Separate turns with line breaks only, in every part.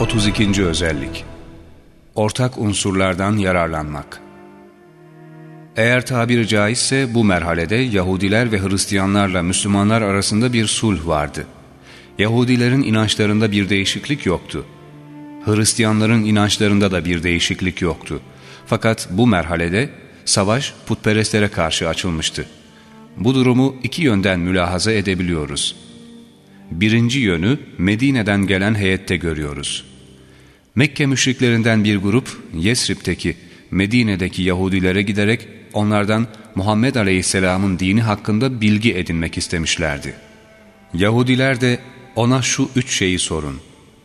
32. özellik Ortak unsurlardan yararlanmak Eğer tabiri caizse bu merhalede Yahudiler ve Hristiyanlarla Müslümanlar arasında bir sulh vardı. Yahudilerin inançlarında bir değişiklik yoktu. Hristiyanların inançlarında da bir değişiklik yoktu. Fakat bu merhalede savaş putperestlere karşı açılmıştı. Bu durumu iki yönden mülahaza edebiliyoruz. Birinci yönü Medine'den gelen heyette görüyoruz. Mekke müşriklerinden bir grup Yesrib'teki, Medine'deki Yahudilere giderek onlardan Muhammed Aleyhisselam'ın dini hakkında bilgi edinmek istemişlerdi. Yahudiler de ona şu üç şeyi sorun.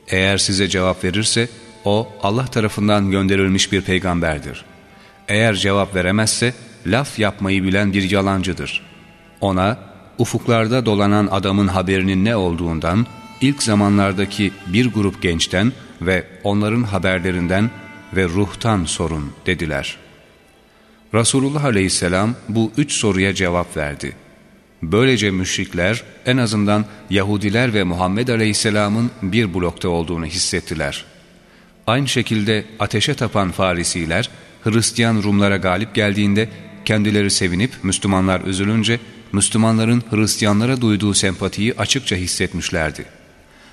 Eğer size cevap verirse o Allah tarafından gönderilmiş bir peygamberdir. Eğer cevap veremezse laf yapmayı bilen bir yalancıdır. Ona ufuklarda dolanan adamın haberinin ne olduğundan ilk zamanlardaki bir grup gençten ve onların haberlerinden ve ruhtan sorun dediler. Resulullah aleyhisselam bu üç soruya cevap verdi. Böylece müşrikler en azından Yahudiler ve Muhammed aleyhisselamın bir blokta olduğunu hissettiler. Aynı şekilde ateşe tapan Farisiler Hristiyan Rumlara galip geldiğinde kendileri sevinip Müslümanlar üzülünce Müslümanların Hristiyanlara duyduğu sempatiyi açıkça hissetmişlerdi.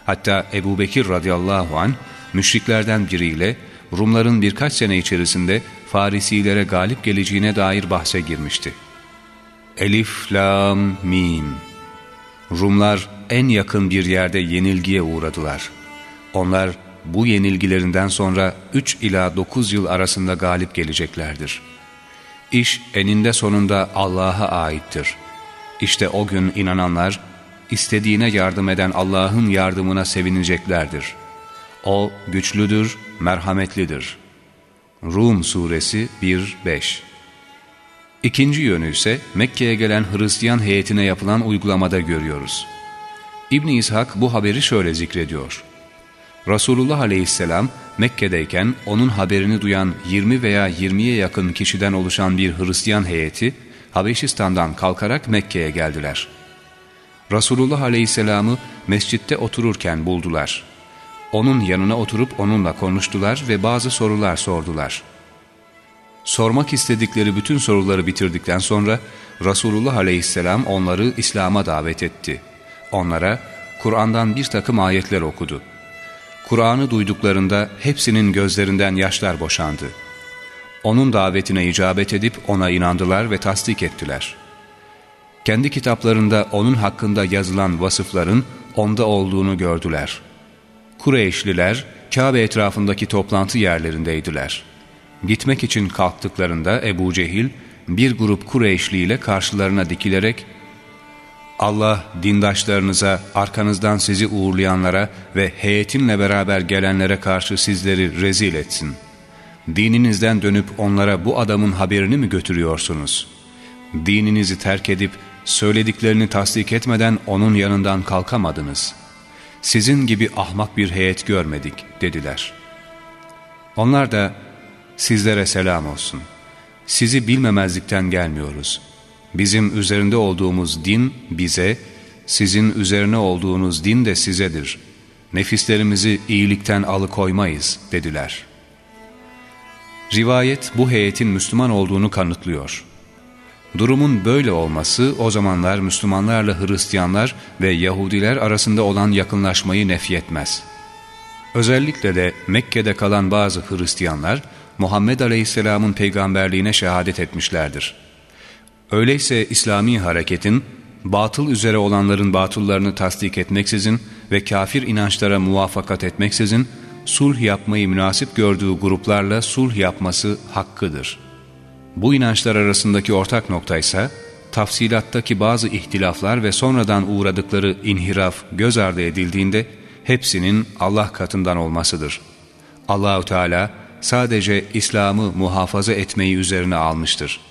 Hatta Ebu Bekir radıyallahu an müşriklerden biriyle Rumların birkaç sene içerisinde Farisilere galip geleceğine dair bahse girmişti. Elif, Lam, Mim Rumlar en yakın bir yerde yenilgiye uğradılar. Onlar bu yenilgilerinden sonra 3 ila 9 yıl arasında galip geleceklerdir. İş eninde sonunda Allah'a aittir. İşte o gün inananlar, istediğine yardım eden Allah'ın yardımına sevineceklerdir. O güçlüdür, merhametlidir. Rum Suresi 1-5 İkinci yönü ise Mekke'ye gelen Hristiyan heyetine yapılan uygulamada görüyoruz. İbn İshak bu haberi şöyle zikrediyor. Resulullah aleyhisselam Mekke'deyken onun haberini duyan 20 veya 20'ye yakın kişiden oluşan bir Hristiyan heyeti Habeşistan'dan kalkarak Mekke'ye geldiler. Resulullah aleyhisselamı mescitte otururken buldular. Onun yanına oturup onunla konuştular ve bazı sorular sordular. Sormak istedikleri bütün soruları bitirdikten sonra Resulullah aleyhisselam onları İslam'a davet etti. Onlara Kur'an'dan bir takım ayetler okudu. Kur'an'ı duyduklarında hepsinin gözlerinden yaşlar boşandı. Onun davetine icabet edip ona inandılar ve tasdik ettiler. Kendi kitaplarında onun hakkında yazılan vasıfların onda olduğunu gördüler. Kureyşliler Kabe etrafındaki toplantı yerlerindeydiler. Gitmek için kalktıklarında Ebu Cehil bir grup Kureyşli ile karşılarına dikilerek Allah dindaşlarınıza, arkanızdan sizi uğurlayanlara ve heyetimle beraber gelenlere karşı sizleri rezil etsin. Dininizden dönüp onlara bu adamın haberini mi götürüyorsunuz? Dininizi terk edip söylediklerini tasdik etmeden onun yanından kalkamadınız. Sizin gibi ahmak bir heyet görmedik dediler. Onlar da sizlere selam olsun. Sizi bilmemezlikten gelmiyoruz.'' Bizim üzerinde olduğumuz din bize, sizin üzerine olduğunuz din de sizedir. Nefislerimizi iyilikten alıkoymayız dediler. Rivayet bu heyetin Müslüman olduğunu kanıtlıyor. Durumun böyle olması o zamanlar Müslümanlarla Hristiyanlar ve Yahudiler arasında olan yakınlaşmayı nefyetmez. Özellikle de Mekke'de kalan bazı Hristiyanlar Muhammed Aleyhisselam'ın peygamberliğine şehadet etmişlerdir. Öyleyse İslami hareketin, batıl üzere olanların batıllarını tasdik etmeksizin ve kafir inançlara muvaffakat etmeksizin, sulh yapmayı münasip gördüğü gruplarla sulh yapması hakkıdır. Bu inançlar arasındaki ortak nokta ise, tafsilattaki bazı ihtilaflar ve sonradan uğradıkları inhiraf göz ardı edildiğinde, hepsinin Allah katından olmasıdır. Allahu Teala sadece İslam'ı muhafaza etmeyi üzerine almıştır.''